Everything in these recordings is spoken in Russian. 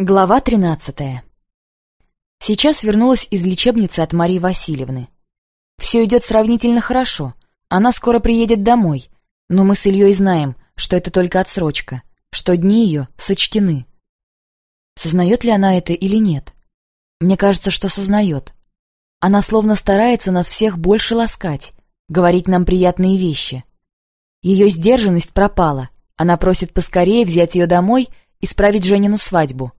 Глава 13 Сейчас вернулась из лечебницы от Марии Васильевны. Все идет сравнительно хорошо. Она скоро приедет домой. Но мы с Ильей знаем, что это только отсрочка, что дни ее сочтены. Сознает ли она это или нет? Мне кажется, что сознает. Она словно старается нас всех больше ласкать, говорить нам приятные вещи. Ее сдержанность пропала. Она просит поскорее взять ее домой и справить Женину свадьбу.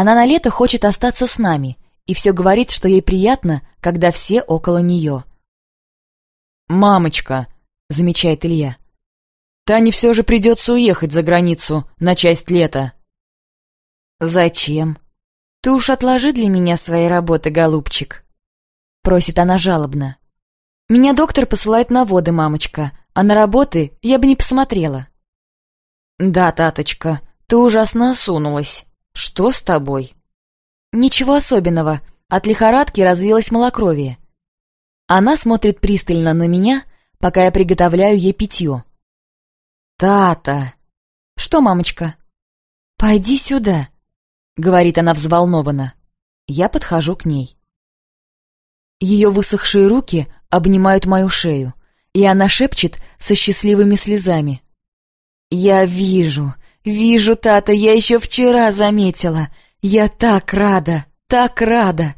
Она на лето хочет остаться с нами и все говорит, что ей приятно, когда все около нее. «Мамочка», — замечает Илья, — «Тане все же придется уехать за границу на часть лета». «Зачем? Ты уж отложи для меня свои работы, голубчик», — просит она жалобно. «Меня доктор посылает на воды, мамочка, а на работы я бы не посмотрела». «Да, таточка, ты ужасно осунулась. Что с тобой?» «Ничего особенного. От лихорадки развилось малокровие». Она смотрит пристально на меня, пока я приготовляю ей питье. «Тата!» «Что, мамочка?» «Пойди сюда», — говорит она взволнованно. Я подхожу к ней. Ее высохшие руки обнимают мою шею, и она шепчет со счастливыми слезами. «Я вижу, «Вижу, Тата, я еще вчера заметила. Я так рада, так рада.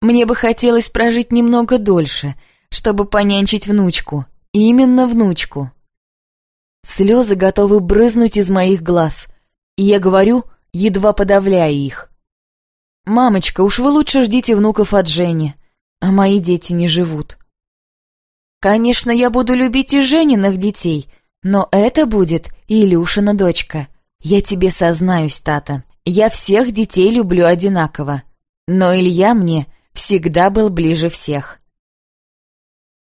Мне бы хотелось прожить немного дольше, чтобы понянчить внучку. Именно внучку». Слезы готовы брызнуть из моих глаз, и я говорю, едва подавляя их. «Мамочка, уж вы лучше ждите внуков от Жени, а мои дети не живут». «Конечно, я буду любить и Жениных детей», но это будет Илюшина дочка. «Я тебе сознаюсь, Тата, я всех детей люблю одинаково, но Илья мне всегда был ближе всех».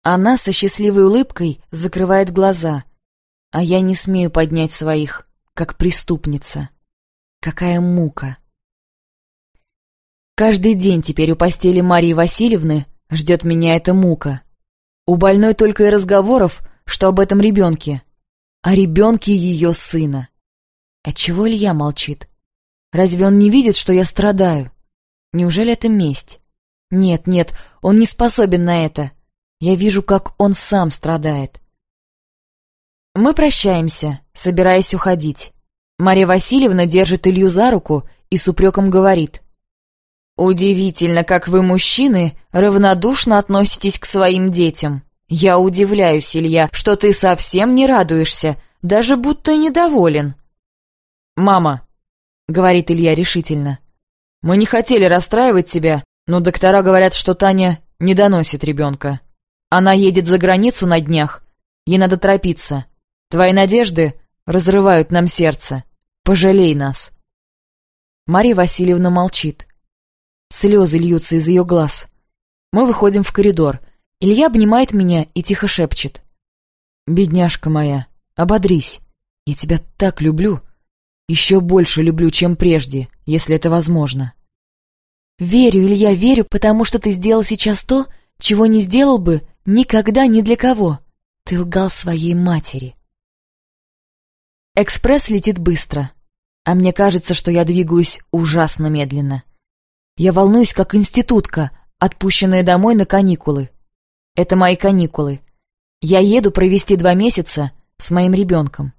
Она со счастливой улыбкой закрывает глаза, а я не смею поднять своих, как преступница. Какая мука! Каждый день теперь у постели Марии Васильевны ждет меня эта мука. У больной только и разговоров, что об этом ребенке, о ребенке ее сына. Отчего Илья молчит? Разве он не видит, что я страдаю? Неужели это месть? Нет, нет, он не способен на это. Я вижу, как он сам страдает. Мы прощаемся, собираясь уходить. Мария Васильевна держит Илью за руку и с упреком говорит. «Удивительно, как вы, мужчины, равнодушно относитесь к своим детям. Я удивляюсь, Илья, что ты совсем не радуешься, даже будто недоволен. «Мама», — говорит Илья решительно, — «мы не хотели расстраивать тебя, но доктора говорят, что Таня не доносит ребенка. Она едет за границу на днях. Ей надо торопиться. Твои надежды разрывают нам сердце. Пожалей нас». Мария Васильевна молчит. Слезы льются из ее глаз. Мы выходим в коридор. Илья обнимает меня и тихо шепчет. «Бедняжка моя, ободрись. Я тебя так люблю. Еще больше люблю, чем прежде, если это возможно. Верю, Илья, верю, потому что ты сделал сейчас то, чего не сделал бы никогда ни для кого. Ты лгал своей матери. Экспресс летит быстро, а мне кажется, что я двигаюсь ужасно медленно. Я волнуюсь, как институтка, отпущенная домой на каникулы. Это мои каникулы. Я еду провести два месяца с моим ребенком.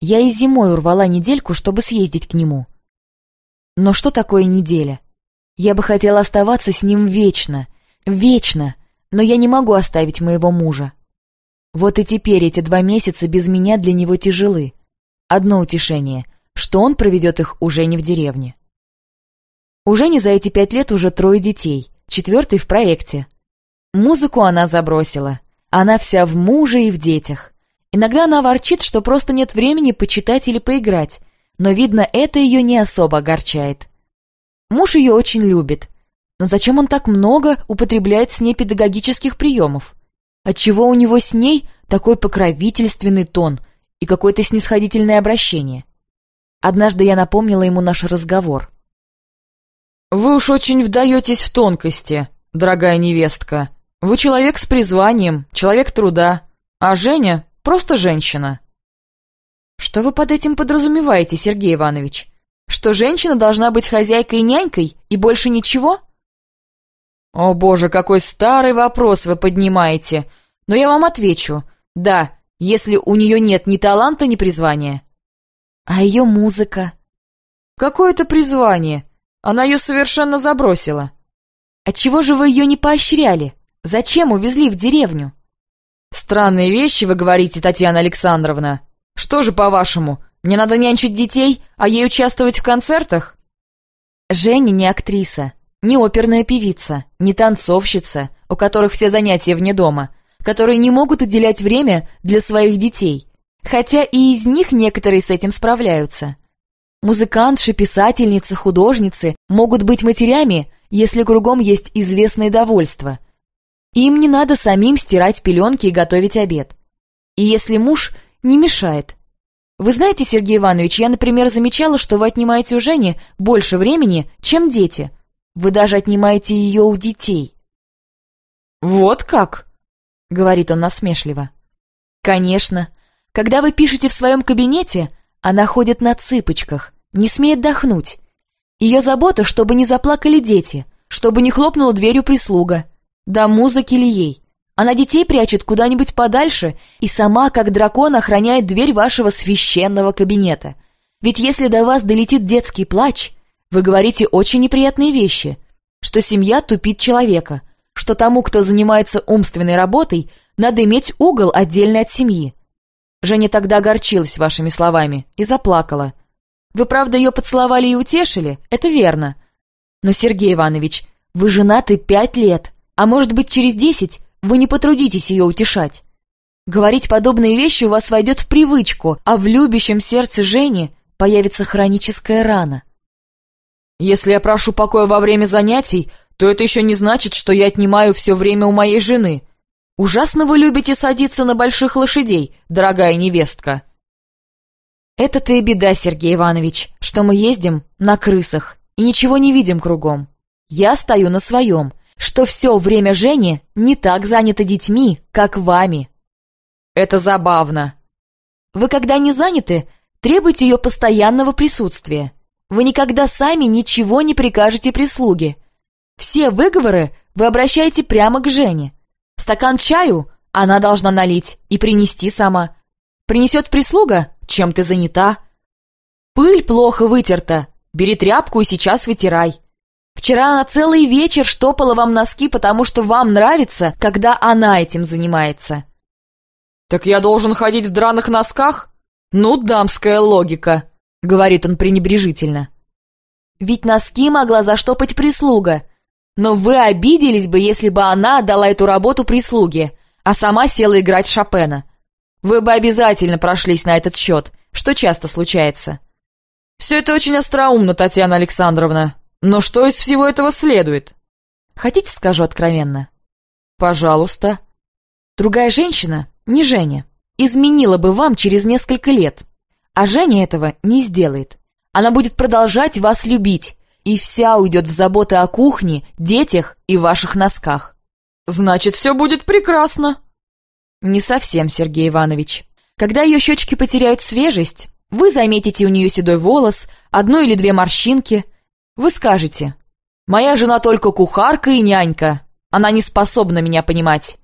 Я и зимой урвала недельку, чтобы съездить к нему. Но что такое неделя? Я бы хотела оставаться с ним вечно, вечно, но я не могу оставить моего мужа. Вот и теперь эти два месяца без меня для него тяжелы. Одно утешение, что он проведет их уже не в деревне. Уже не за эти пять лет уже трое детей, четвертый в проекте. Музыку она забросила. Она вся в муже и в детях. Иногда она ворчит, что просто нет времени почитать или поиграть, но, видно, это ее не особо огорчает. Муж ее очень любит, но зачем он так много употребляет с ней педагогических приемов? Отчего у него с ней такой покровительственный тон и какое-то снисходительное обращение? Однажды я напомнила ему наш разговор. «Вы уж очень вдаетесь в тонкости, дорогая невестка. Вы человек с призванием, человек труда, а Женя Просто женщина». «Что вы под этим подразумеваете, Сергей Иванович? Что женщина должна быть хозяйкой и нянькой, и больше ничего? О боже, какой старый вопрос вы поднимаете. Но я вам отвечу. Да, если у нее нет ни таланта, ни призвания. А ее музыка? Какое это призвание? Она ее совершенно забросила. Отчего же вы ее не поощряли? Зачем увезли в деревню? Странные вещи вы говорите, Татьяна Александровна. Что же, по-вашему, мне надо нянчить детей, а ей участвовать в концертах? Женя не актриса, не оперная певица, не танцовщица, у которых все занятия вне дома, которые не могут уделять время для своих детей, хотя и из них некоторые с этим справляются. Музыкантши, писательницы, художницы могут быть матерями, если кругом есть известное довольство. Им не надо самим стирать пеленки и готовить обед. И если муж не мешает. Вы знаете, Сергей Иванович, я, например, замечала, что вы отнимаете у Жени больше времени, чем дети. Вы даже отнимаете ее у детей. «Вот как?» — говорит он насмешливо. «Конечно. Когда вы пишете в своем кабинете, она ходит на цыпочках, не смеет дохнуть. Ее забота, чтобы не заплакали дети, чтобы не хлопнула дверью прислуга. Да музыки ли ей? Она детей прячет куда-нибудь подальше и сама, как дракон, охраняет дверь вашего священного кабинета. Ведь если до вас долетит детский плач, вы говорите очень неприятные вещи, что семья тупит человека, что тому, кто занимается умственной работой, надо иметь угол отдельно от семьи. Женя тогда огорчилась вашими словами и заплакала. Вы, правда, ее поцеловали и утешили, это верно. Но, Сергей Иванович, вы женаты пять лет, а может быть через десять вы не потрудитесь ее утешать. Говорить подобные вещи у вас войдет в привычку, а в любящем сердце Жени появится хроническая рана. Если я прошу покоя во время занятий, то это еще не значит, что я отнимаю все время у моей жены. Ужасно вы любите садиться на больших лошадей, дорогая невестка. Это-то и беда, Сергей Иванович, что мы ездим на крысах и ничего не видим кругом. Я стою на своем, что все время Жени не так занято детьми, как вами. Это забавно. Вы, когда не заняты, требуете ее постоянного присутствия. Вы никогда сами ничего не прикажете прислуге. Все выговоры вы обращаете прямо к Жене. Стакан чаю она должна налить и принести сама. Принесет прислуга, чем ты занята. Пыль плохо вытерта, бери тряпку и сейчас вытирай. Вчера она целый вечер штопала вам носки, потому что вам нравится, когда она этим занимается. Так я должен ходить в драных носках? Ну, дамская логика, говорит он пренебрежительно. Ведь носки могла заштопать прислуга. Но вы обиделись бы, если бы она отдала эту работу прислуге, а сама села играть Шопена. Вы бы обязательно прошлись на этот счет, что часто случается. Все это очень остроумно, Татьяна Александровна, но что из всего этого следует? Хотите, скажу откровенно? Пожалуйста. Другая женщина, не Женя, изменила бы вам через несколько лет. А Женя этого не сделает. Она будет продолжать вас любить, и вся уйдет в заботы о кухне, детях и ваших носках. Значит, все будет прекрасно. Не совсем, Сергей Иванович. Когда ее щечки потеряют свежесть, вы заметите у нее седой волос, одну или две морщинки – вы скажете, «Моя жена только кухарка и нянька. Она не способна меня понимать.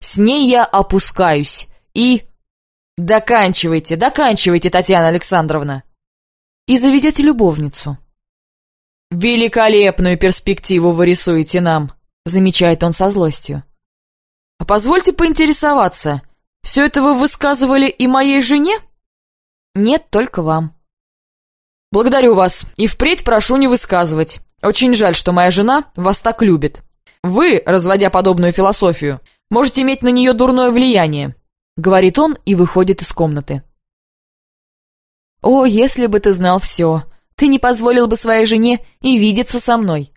С ней я опускаюсь и...» «Доканчивайте, доканчивайте, Татьяна Александровна!» «И заведете любовницу». «Великолепную перспективу вы рисуете нам», замечает он со злостью. «А позвольте поинтересоваться, все это вы высказывали и моей жене?» «Нет, только вам». «Благодарю вас, и впредь прошу не высказывать. Очень жаль, что моя жена вас так любит. Вы, разводя подобную философию, можете иметь на нее дурное влияние», — говорит он и выходит из комнаты. «О, если бы ты знал все! Ты не позволил бы своей жене и видеться со мной.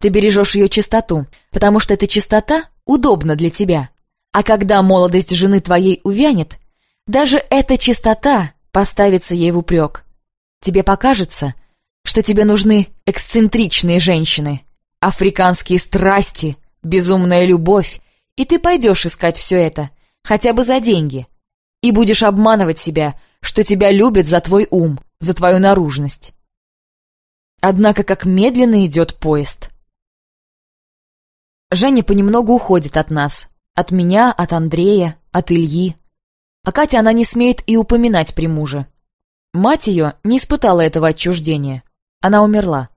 Ты бережешь ее чистоту, потому что эта чистота удобна для тебя. А когда молодость жены твоей увянет, даже эта чистота поставится ей в упрек. Тебе покажется, что тебе нужны эксцентричные женщины, африканские страсти, безумная любовь, и ты пойдешь искать все это, хотя бы за деньги, и будешь обманывать себя, что тебя любят за твой ум, за твою наружность. Однако как медленно идет поезд. Женя понемногу уходит от нас. От меня, от Андрея, от Ильи. А Катя она не смеет и упоминать при муже. Мать ее не испытала этого отчуждения. Она умерла.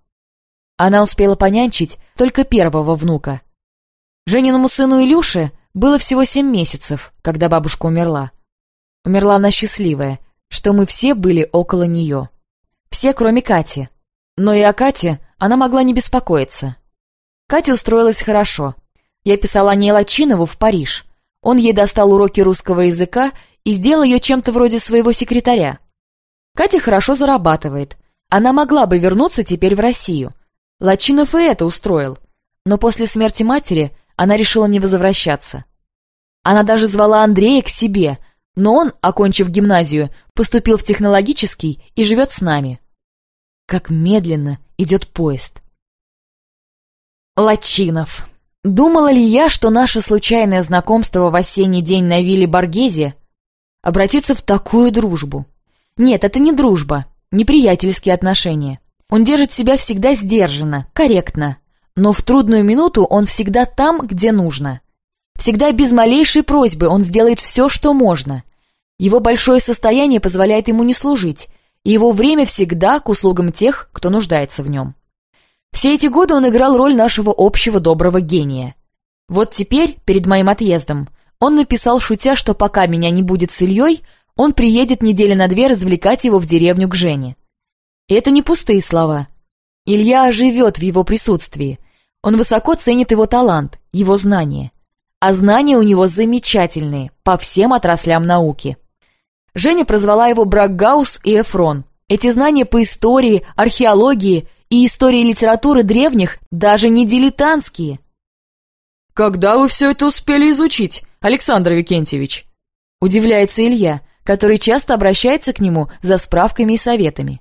Она успела понянчить только первого внука. Жениному сыну Илюше было всего семь месяцев, когда бабушка умерла. Умерла она счастливая, что мы все были около нее. Все, кроме Кати. Но и о Кате она могла не беспокоиться. Катя устроилась хорошо. Я писала о ней Лачинову в Париж. Он ей достал уроки русского языка и сделал ее чем-то вроде своего секретаря. Катя хорошо зарабатывает. Она могла бы вернуться теперь в Россию. Лачинов и это устроил. Но после смерти матери она решила не возвращаться. Она даже звала Андрея к себе, но он, окончив гимназию, поступил в технологический и живет с нами. Как медленно идет поезд. Лачинов. Думала ли я, что наше случайное знакомство в осенний день на вилле Баргезе обратится в такую дружбу? Нет, это не дружба, не приятельские отношения. Он держит себя всегда сдержанно, корректно, но в трудную минуту он всегда там, где нужно. Всегда без малейшей просьбы он сделает все, что можно. Его большое состояние позволяет ему не служить, и его время всегда к услугам тех, кто нуждается в нем. Все эти годы он играл роль нашего общего доброго гения. Вот теперь, перед моим отъездом, он написал, шутя, что пока меня не будет с Ильей, он приедет недели на две развлекать его в деревню к Жене. И это не пустые слова. Илья живет в его присутствии. Он высоко ценит его талант, его знания. А знания у него замечательные, по всем отраслям науки. Женя прозвала его Бракгаус и Эфрон. Эти знания по истории, археологии и истории литературы древних даже не дилетантские. «Когда вы все это успели изучить, Александр Викентьевич?» Удивляется Илья, который часто обращается к нему за справками и советами.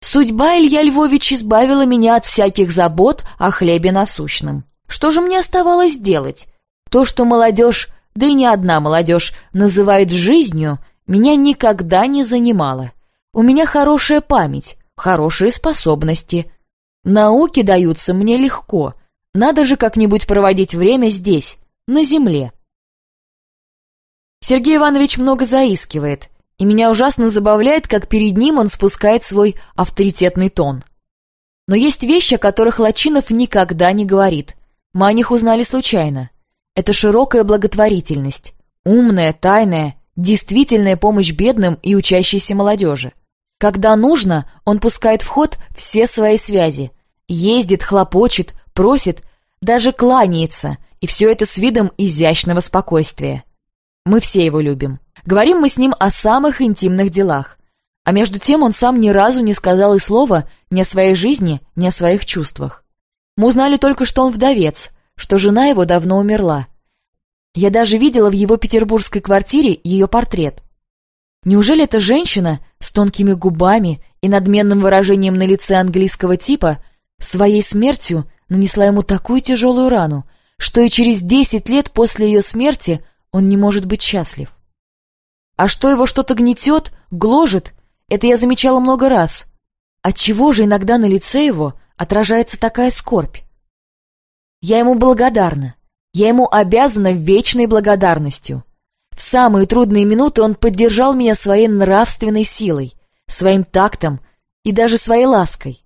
Судьба Илья Львович избавила меня от всяких забот о хлебе насущном. Что же мне оставалось делать? То, что молодежь, да и не одна молодежь, называет жизнью, меня никогда не занимало. У меня хорошая память, хорошие способности. Науки даются мне легко. Надо же как-нибудь проводить время здесь, на земле. Сергей Иванович много заискивает, и меня ужасно забавляет, как перед ним он спускает свой авторитетный тон. Но есть вещи, о которых Лачинов никогда не говорит. Мы о них узнали случайно. Это широкая благотворительность, умная, тайная, действительная помощь бедным и учащейся молодежи. Когда нужно, он пускает в ход все свои связи. Ездит, хлопочет, просит, даже кланяется, и все это с видом изящного спокойствия. Мы все его любим. Говорим мы с ним о самых интимных делах. А между тем он сам ни разу не сказал и слова ни о своей жизни, ни о своих чувствах. Мы узнали только, что он вдовец, что жена его давно умерла. Я даже видела в его петербургской квартире ее портрет. Неужели эта женщина с тонкими губами и надменным выражением на лице английского типа своей смертью нанесла ему такую тяжелую рану, что и через десять лет после ее смерти он не может быть счастлив? А что его что-то гнетет, гложет, это я замечала много раз. Отчего же иногда на лице его отражается такая скорбь? Я ему благодарна. Я ему обязана вечной благодарностью. В самые трудные минуты он поддержал меня своей нравственной силой, своим тактом и даже своей лаской.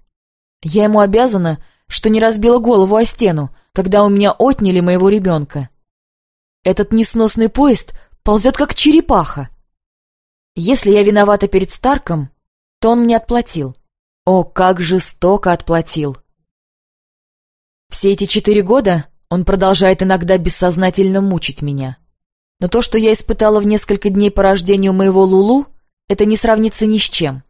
Я ему обязана, что не разбила голову о стену, когда у меня отняли моего ребенка. Этот несносный поезд ползет как черепаха. Если я виновата перед Старком, то он мне отплатил. О, как жестоко отплатил! Все эти четыре года он продолжает иногда бессознательно мучить меня. Но то, что я испытала в несколько дней по рождению моего Лулу, это не сравнится ни с чем.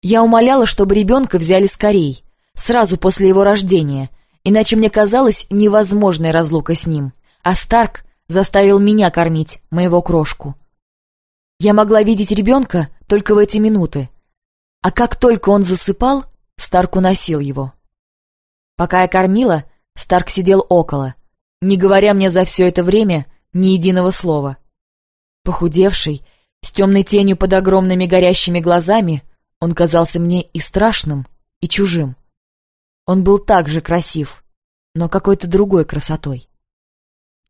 Я умоляла, чтобы ребенка взяли скорей, сразу после его рождения, иначе мне казалось невозможной разлука с ним, а Старк заставил меня кормить, моего крошку. Я могла видеть ребенка только в эти минуты. А как только он засыпал, Старк уносил его. Пока я кормила, Старк сидел около, не говоря мне за все это время ни единого слова. Похудевший, с темной тенью под огромными горящими глазами, он казался мне и страшным, и чужим. Он был также красив, но какой-то другой красотой.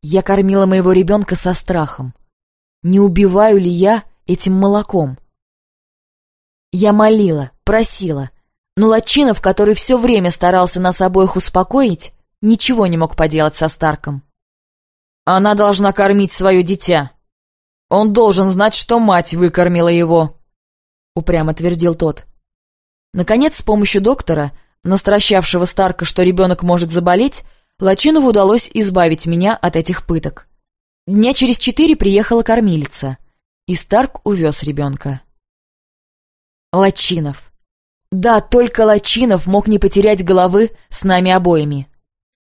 Я кормила моего ребенка со страхом. Не убиваю ли я этим молоком? Я молила, просила, но Лачинов, который все время старался нас обоих успокоить, ничего не мог поделать со Старком. «Она должна кормить свое дитя. Он должен знать, что мать выкормила его», — упрямо твердил тот. Наконец, с помощью доктора, настращавшего Старка, что ребенок может заболеть, Лачинову удалось избавить меня от этих пыток. Дня через четыре приехала кормилица, и Старк увез ребенка. Лачинов. Да, только Лачинов мог не потерять головы с нами обоими.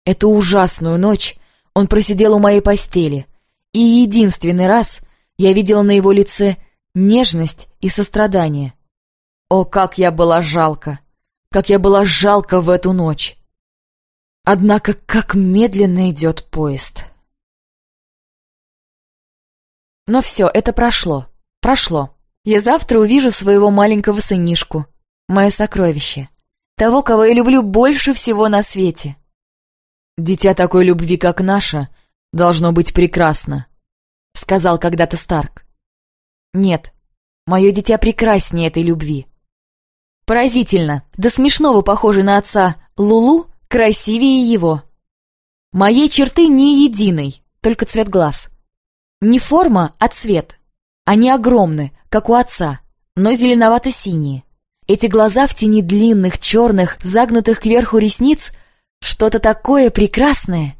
Эту ужасную ночь он просидел у моей постели, и единственный раз я видела на его лице нежность и сострадание. О, как я была жалко! Как я была жалко в эту ночь! Однако, как медленно идет поезд. Но все, это прошло. Прошло. Я завтра увижу своего маленького сынишку. Мое сокровище. Того, кого я люблю больше всего на свете. «Дитя такой любви, как наша, должно быть прекрасно», — сказал когда-то Старк. «Нет, мое дитя прекраснее этой любви. Поразительно, до смешного похожий на отца Лулу красивее его. Моей черты не единой, только цвет глаз. Не форма, а цвет. Они огромны, как у отца, но зеленовато-синие. Эти глаза в тени длинных, черных, загнутых кверху ресниц — что-то такое прекрасное.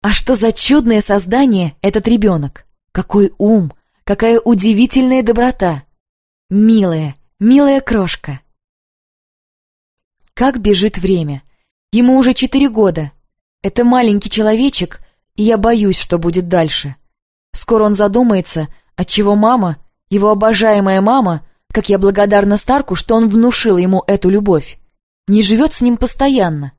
А что за чудное создание этот ребенок? Какой ум, какая удивительная доброта. Милая, милая крошка. Как бежит время. Ему уже четыре года. Это маленький человечек, и я боюсь, что будет дальше. Скоро он задумается, отчего мама, его обожаемая мама, как я благодарна Старку, что он внушил ему эту любовь, не живет с ним постоянно.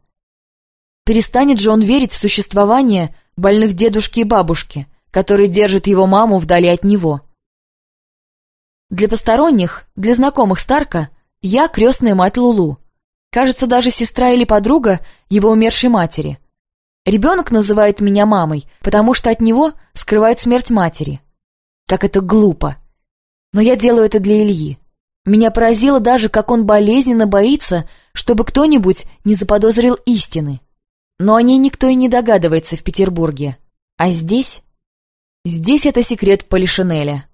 Перестанет же он верить в существование больных дедушки и бабушки, которые держат его маму вдали от него. Для посторонних, для знакомых Старка, я крестная мать Лулу. Кажется, даже сестра или подруга его умершей матери. Ребенок называет меня мамой, потому что от него скрывают смерть матери. Как это глупо. Но я делаю это для Ильи. Меня поразило даже, как он болезненно боится, чтобы кто-нибудь не заподозрил истины. Но о ней никто и не догадывается в Петербурге. А здесь? Здесь это секрет Полишинеля.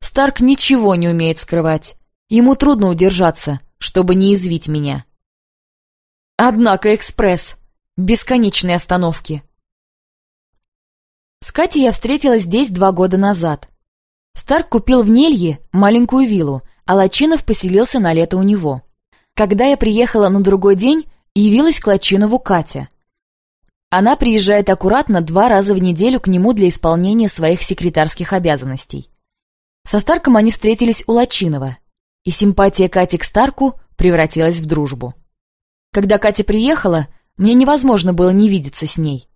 Старк ничего не умеет скрывать. Ему трудно удержаться, чтобы не извить меня. Однако экспресс. Бесконечные остановки. С Катей я встретилась здесь два года назад. Старк купил в Нелье маленькую виллу, а Лачинов поселился на лето у него. Когда я приехала на другой день, явилась к Лачинову Катя. Она приезжает аккуратно два раза в неделю к нему для исполнения своих секретарских обязанностей. Со Старком они встретились у Лачинова, и симпатия Кати к Старку превратилась в дружбу. Когда Катя приехала, мне невозможно было не видеться с ней.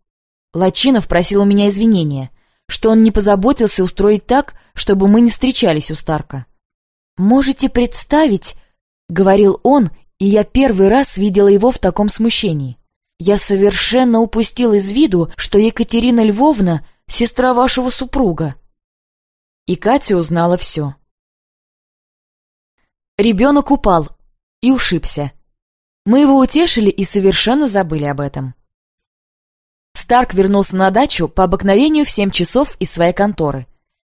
Лачинов просил у меня извинения, что он не позаботился устроить так, чтобы мы не встречались у Старка. «Можете представить...» — говорил он, и я первый раз видела его в таком смущении. «Я совершенно упустил из виду, что Екатерина Львовна — сестра вашего супруга». И Катя узнала все. Ребенок упал и ушибся. Мы его утешили и совершенно забыли об этом. Старк вернулся на дачу по обыкновению в семь часов из своей конторы.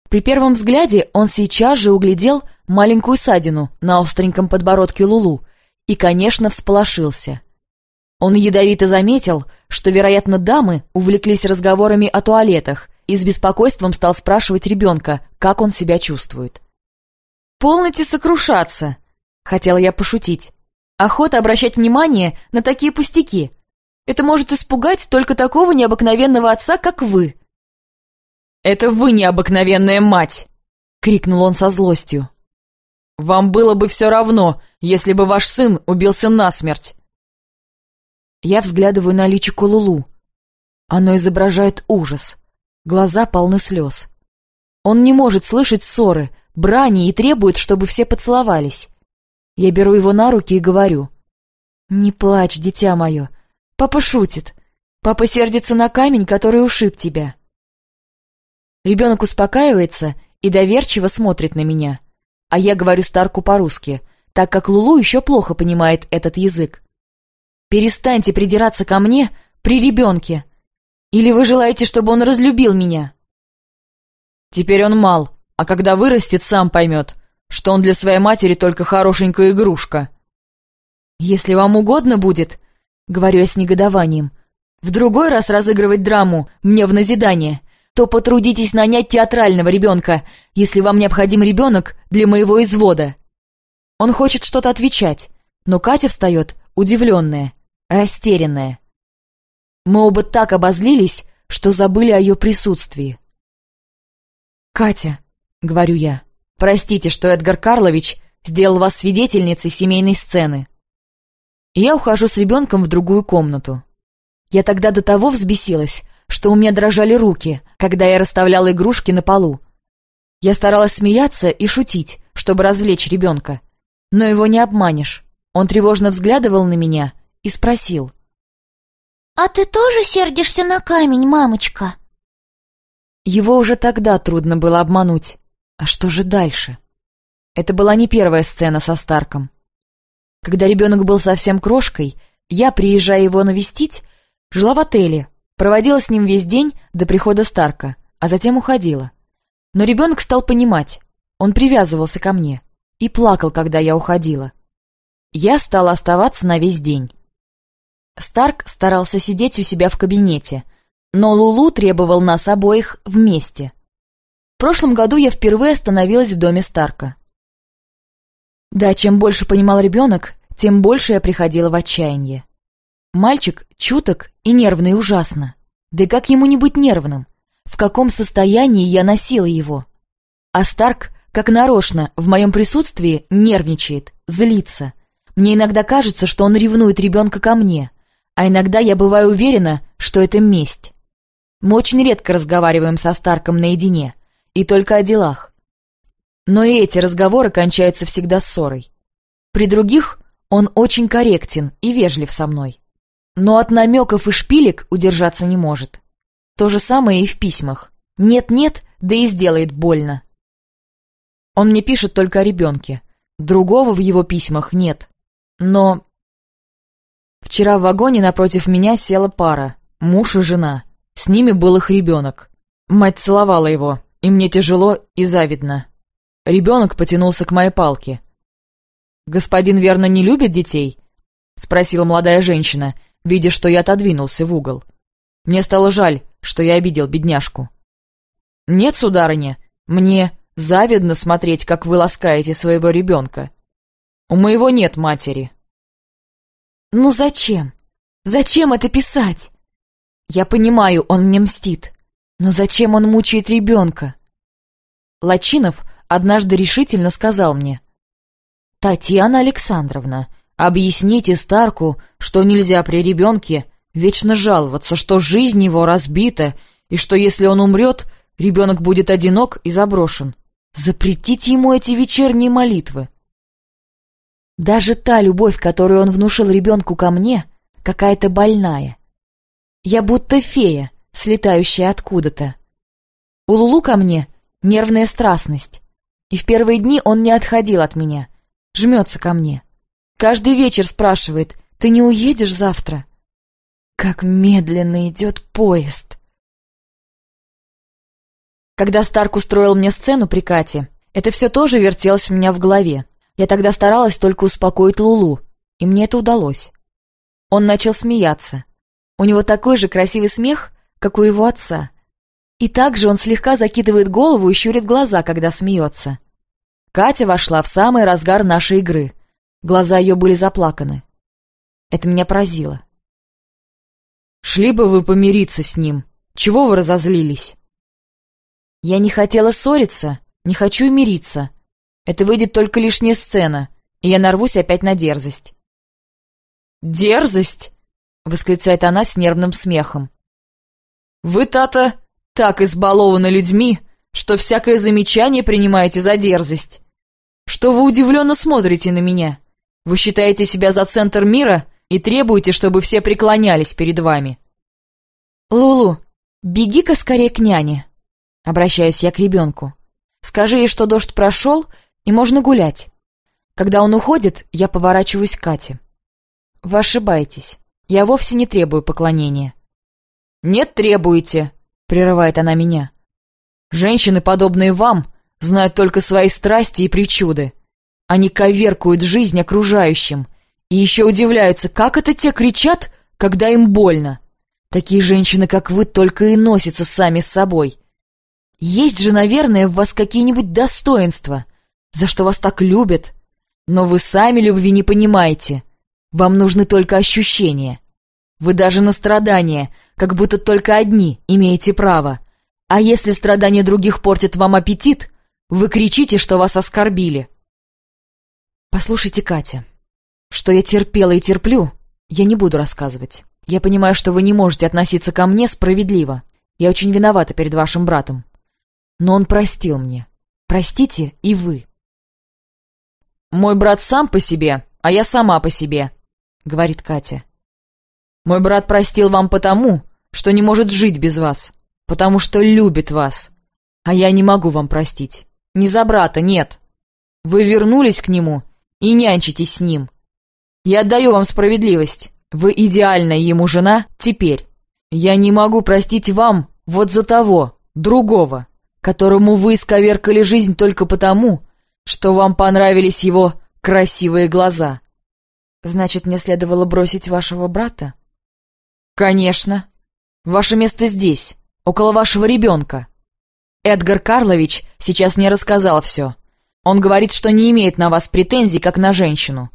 При первом взгляде он сейчас же углядел маленькую садину на остреньком подбородке Лулу и, конечно, всполошился. Он ядовито заметил, что, вероятно, дамы увлеклись разговорами о туалетах и с беспокойством стал спрашивать ребенка, как он себя чувствует. «Полноте сокрушаться!» — хотела я пошутить. Охота обращать внимание на такие пустяки. Это может испугать только такого необыкновенного отца, как вы. «Это вы необыкновенная мать!» — крикнул он со злостью. «Вам было бы все равно, если бы ваш сын убился насмерть!» Я взглядываю на личико Лулу. Оно изображает ужас. Глаза полны слез. Он не может слышать ссоры, брани и требует, чтобы все поцеловались. Я беру его на руки и говорю. «Не плачь, дитя мое. Папа шутит. Папа сердится на камень, который ушиб тебя». Ребенок успокаивается и доверчиво смотрит на меня. А я говорю Старку по-русски, так как Лулу еще плохо понимает этот язык. «Перестаньте придираться ко мне при ребенке. Или вы желаете, чтобы он разлюбил меня?» «Теперь он мал, а когда вырастет, сам поймет, что он для своей матери только хорошенькая игрушка». «Если вам угодно будет, — говорю я с негодованием, — в другой раз разыгрывать драму мне в назидание, то потрудитесь нанять театрального ребенка, если вам необходим ребенок для моего извода». Он хочет что-то отвечать, но Катя встает, удивленная, растерянная. Мы оба так обозлились, что забыли о ее присутствии. «Катя», — говорю я, — «простите, что Эдгар Карлович сделал вас свидетельницей семейной сцены». И я ухожу с ребенком в другую комнату. Я тогда до того взбесилась, что у меня дрожали руки, когда я расставляла игрушки на полу. Я старалась смеяться и шутить, чтобы развлечь ребенка. Но его не обманешь. Он тревожно взглядывал на меня и спросил. «А ты тоже сердишься на камень, мамочка?» Его уже тогда трудно было обмануть. А что же дальше? Это была не первая сцена со Старком. Когда ребенок был совсем крошкой, я, приезжая его навестить, жила в отеле, Проводила с ним весь день до прихода Старка, а затем уходила. Но ребенок стал понимать. Он привязывался ко мне и плакал, когда я уходила. Я стала оставаться на весь день. Старк старался сидеть у себя в кабинете, но Лулу требовал нас обоих вместе. Прошлом году я впервые остановилась в доме Старка. Да, чем больше понимал ребенок, тем больше я приходила в отчаяние. Мальчик чуток и нервный ужасно. Да как ему не быть нервным? В каком состоянии я носила его? А Старк, как нарочно, в моем присутствии нервничает, злится. Мне иногда кажется, что он ревнует ребенка ко мне, а иногда я бываю уверена, что это месть. Мы очень редко разговариваем со Старком наедине, и только о делах. Но и эти разговоры кончаются всегда ссорой. При других он очень корректен и вежлив со мной но от намеков и шпилек удержаться не может. То же самое и в письмах. Нет-нет, да и сделает больно. Он мне пишет только о ребенке. Другого в его письмах нет. Но... Вчера в вагоне напротив меня села пара, муж и жена. С ними был их ребенок. Мать целовала его, и мне тяжело и завидно. Ребенок потянулся к моей палке. «Господин верно не любит детей?» — спросила молодая женщина — видя, что я отодвинулся в угол. Мне стало жаль, что я обидел бедняжку. «Нет, сударыня, мне завидно смотреть, как вы ласкаете своего ребенка. У моего нет матери». «Ну зачем? Зачем это писать?» «Я понимаю, он мне мстит. Но зачем он мучает ребенка?» Лачинов однажды решительно сказал мне. «Татьяна Александровна, Объясните Старку, что нельзя при ребенке вечно жаловаться, что жизнь его разбита, и что если он умрет, ребенок будет одинок и заброшен. Запретите ему эти вечерние молитвы. Даже та любовь, которую он внушил ребенку ко мне, какая-то больная. Я будто фея, слетающая откуда-то. У Лулу ко мне нервная страстность, и в первые дни он не отходил от меня, жмется ко мне. Каждый вечер спрашивает, ты не уедешь завтра? Как медленно идет поезд. Когда Старк устроил мне сцену при Кате, это все тоже вертелось у меня в голове. Я тогда старалась только успокоить Лулу, и мне это удалось. Он начал смеяться. У него такой же красивый смех, как у его отца. И также он слегка закидывает голову и щурит глаза, когда смеется. Катя вошла в самый разгар нашей игры — Глаза ее были заплаканы. Это меня поразило. «Шли бы вы помириться с ним. Чего вы разозлились?» «Я не хотела ссориться, не хочу и мириться. Это выйдет только лишняя сцена, и я нарвусь опять на дерзость». «Дерзость?» — восклицает она с нервным смехом. «Вы, Тата, так избалованы людьми, что всякое замечание принимаете за дерзость. Что вы удивленно смотрите на меня?» Вы считаете себя за центр мира и требуете, чтобы все преклонялись перед вами. «Лулу, беги-ка скорее к няне», — обращаюсь я к ребенку. «Скажи ей, что дождь прошел, и можно гулять». Когда он уходит, я поворачиваюсь к Кате. «Вы ошибаетесь. Я вовсе не требую поклонения». «Нет, требуете», — прерывает она меня. «Женщины, подобные вам, знают только свои страсти и причуды. Они коверкуют жизнь окружающим и еще удивляются, как это те кричат, когда им больно. Такие женщины, как вы, только и носятся сами с собой. Есть же, наверное, в вас какие-нибудь достоинства, за что вас так любят. Но вы сами любви не понимаете. Вам нужны только ощущения. Вы даже на страдания, как будто только одни, имеете право. А если страдания других портят вам аппетит, вы кричите, что вас оскорбили. Послушайте, Катя, что я терпела и терплю, я не буду рассказывать. Я понимаю, что вы не можете относиться ко мне справедливо. Я очень виновата перед вашим братом. Но он простил мне. Простите и вы. «Мой брат сам по себе, а я сама по себе», — говорит Катя. «Мой брат простил вам потому, что не может жить без вас, потому что любит вас. А я не могу вам простить. Не за брата, нет. Вы вернулись к нему и нянчитесь с ним. Я отдаю вам справедливость. Вы идеальная ему жена теперь. Я не могу простить вам вот за того, другого, которому вы исковеркали жизнь только потому, что вам понравились его красивые глаза. Значит, мне следовало бросить вашего брата? Конечно. Ваше место здесь, около вашего ребенка. Эдгар Карлович сейчас мне рассказал все. Он говорит, что не имеет на вас претензий, как на женщину.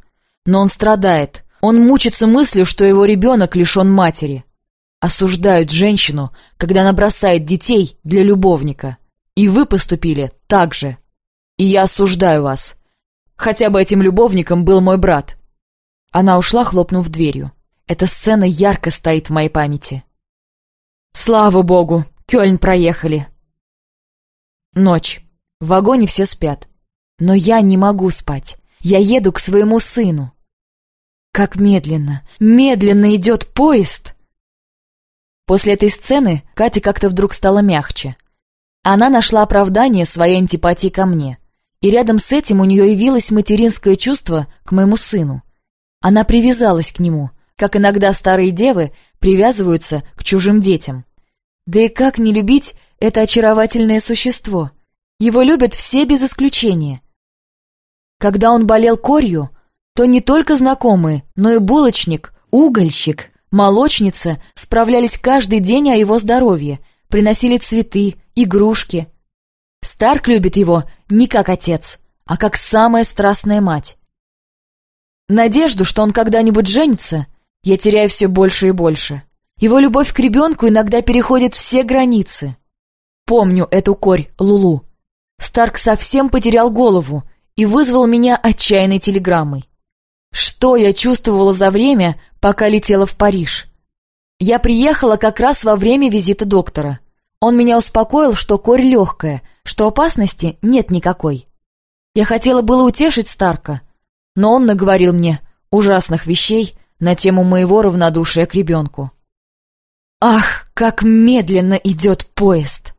Но он страдает, он мучится мыслью, что его ребенок лишен матери. Осуждают женщину, когда она бросает детей для любовника. И вы поступили так же. И я осуждаю вас. Хотя бы этим любовником был мой брат. Она ушла, хлопнув дверью. Эта сцена ярко стоит в моей памяти. Слава богу, Кёльн проехали. Ночь. В вагоне все спят. Но я не могу спать. Я еду к своему сыну. Как медленно, медленно идет поезд! После этой сцены Кате как-то вдруг стало мягче. Она нашла оправдание своей антипатии ко мне, и рядом с этим у нее явилось материнское чувство к моему сыну. Она привязалась к нему, как иногда старые девы привязываются к чужим детям. Да и как не любить это очаровательное существо? Его любят все без исключения. Когда он болел корью, то не только знакомые, но и булочник, угольщик, молочница справлялись каждый день о его здоровье, приносили цветы, игрушки. Старк любит его не как отец, а как самая страстная мать. Надежду, что он когда-нибудь женится, я теряю все больше и больше. Его любовь к ребенку иногда переходит все границы. Помню эту корь Лулу. Старк совсем потерял голову и вызвал меня отчаянной телеграммой. Что я чувствовала за время, пока летела в Париж? Я приехала как раз во время визита доктора. Он меня успокоил, что корь легкая, что опасности нет никакой. Я хотела было утешить Старка, но он наговорил мне ужасных вещей на тему моего равнодушия к ребенку. Ах, как медленно идет поезд!